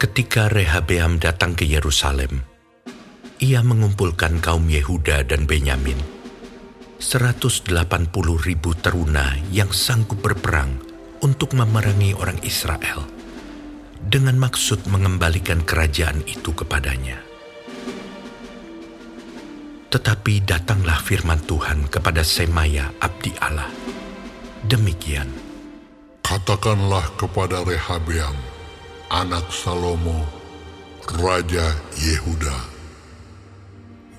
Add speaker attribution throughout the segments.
Speaker 1: Ketika Rehabeam datang ke Yerusalem, ia mengumpulkan kaum Yehuda dan Benyamin, 180 ribu teruna yang sanggup berperang untuk memerangi orang Israel, dengan maksud mengembalikan kerajaan itu kepadanya. Tetapi datanglah firman Tuhan kepada Semaya abdi Allah. Demikian.
Speaker 2: Katakanlah kepada Rehabeam, anak Salomo, Raja Yehuda,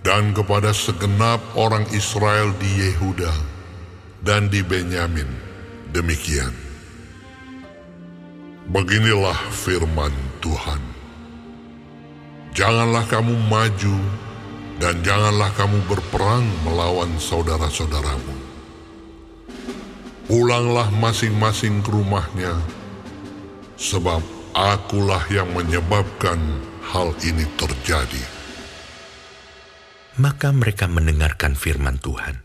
Speaker 2: dan kepada segenap orang Israel di Yehuda dan di Benyamin, demikian. Beginilah firman Tuhan. Janganlah kamu maju dan janganlah kamu berperang melawan saudara-saudaramu. Pulanglah masing-masing ke rumahnya, sebab Akulah yang menyebabkan hal ini terjadi.
Speaker 1: Maka mereka mendengarkan firman Tuhan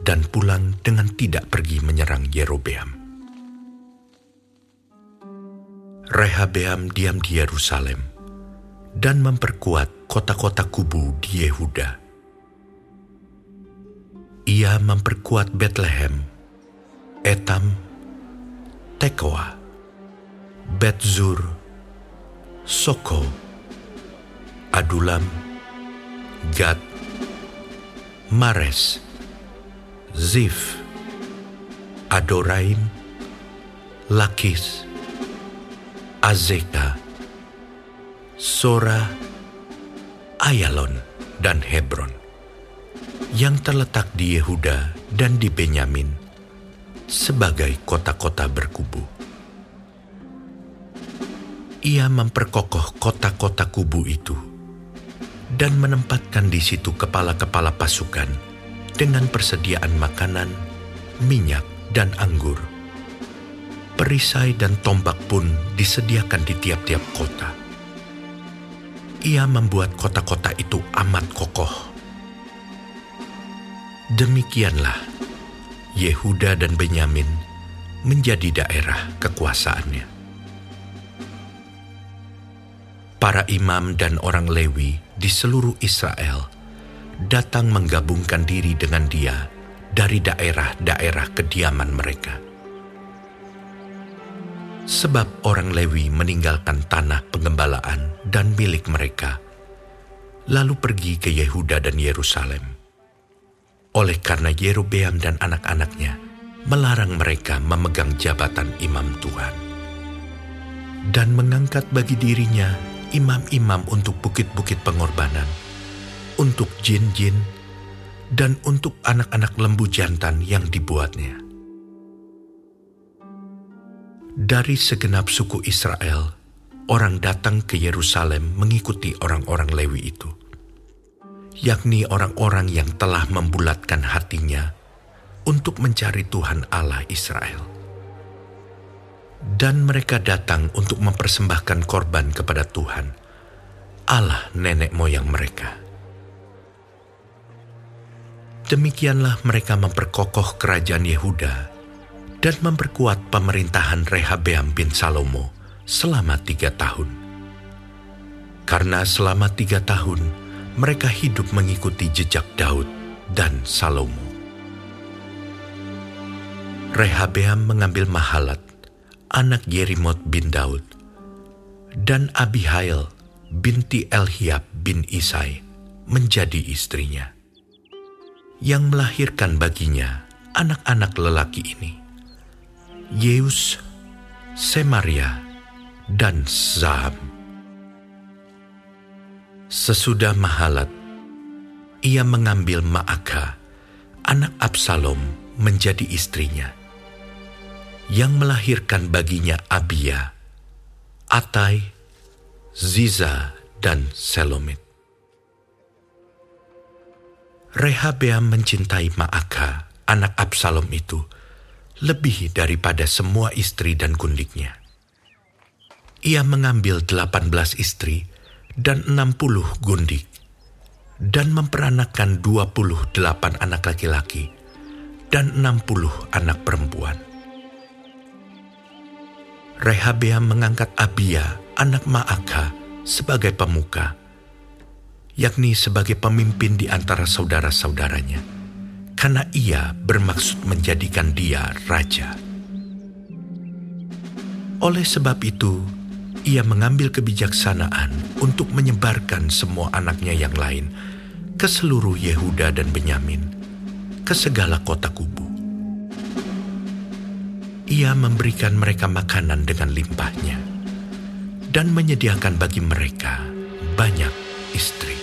Speaker 1: dan pulang dengan tidak pergi menyerang Yerobeam. Rehabeam diam di Yerusalem dan memperkuat kota-kota kubu di Yehuda. Ia memperkuat Bethlehem, Etam, Tekoa, Betzur, Soko, Adulam, Gad, Mares, Zif, Adoraim, Lakis, Azeka, Sora, Ayalon, dan Hebron yang terletak di Yehuda dan di Benyamin sebagai kota-kota berkubu ia memperkokoh kota-kota kubu itu dan menempatkan di situ kepala-kepala pasukan dengan persediaan makanan, minyak, dan anggur. Perisai dan tombak pun disediakan di tiap-tiap kota. Ia membuat kota-kota itu amat kokoh. Demikianlah Yehuda dan Benyamin menjadi daerah kekuasaannya. Para imam dan orang Lewi di seluruh Israel datang menggabungkan diri dengan dia dari daerah-daerah kediaman mereka. Sebab orang Lewi meninggalkan tanah pengembalaan dan milik mereka, lalu pergi ke Yehuda dan Yerusalem. Oleh karena Yerobeam dan anak-anaknya melarang mereka memegang jabatan imam Tuhan dan mengangkat bagi dirinya imam-imam untuk bukit-bukit pengorbanan, untuk jin-jin, dan untuk anak-anak lembu jantan yang dibuatnya. Dari segenap suku Israel, orang datang ke Yerusalem mengikuti orang-orang Lewi itu, yakni orang-orang yang telah membulatkan hatinya untuk mencari Tuhan Allah Israel dan mereka datang untuk mempersembahkan korban kepada Tuhan, Allah nenek moyang mereka. Demikianlah mereka memperkokoh kerajaan Yehuda dan memperkuat pemerintahan Rehabeam bin Salomo selama tiga tahun. Karena selama tiga tahun mereka hidup mengikuti jejak Daud dan Salomo. Rehabeam mengambil Mahalat anak Yerimot bin Daud, dan Abihail binti Elhiab bin Isai menjadi istrinya, yang melahirkan baginya anak-anak lelaki ini, Yeus, Semaria, dan Zaham. Sesudah Mahalat, ia mengambil Maaka, anak Absalom, menjadi istrinya yang melahirkan baginya Abia, Atai, Ziza, dan Selomit. Rehabeam mencintai Maaka, anak Absalom itu, lebih daripada semua istri dan gundiknya. Ia mengambil delapan belas istri dan enam puluh gundik, dan memperanakan dua puluh delapan anak laki-laki dan enam puluh anak perempuan Rehabeam mengangkat Abia, anak Maaka, sebagai pemuka, yakni sebagai pemimpin di antara saudara-saudaranya, karena ia bermaksud menjadikan dia raja. Oleh sebab itu, ia mengambil kebijaksanaan untuk menyebarkan semua anaknya yang lain ke seluruh Yehuda dan Benyamin, ke segala kota kubu ia memberikan mereka makanan dengan limpahnya dan menyediakan bagi mereka banyak istri.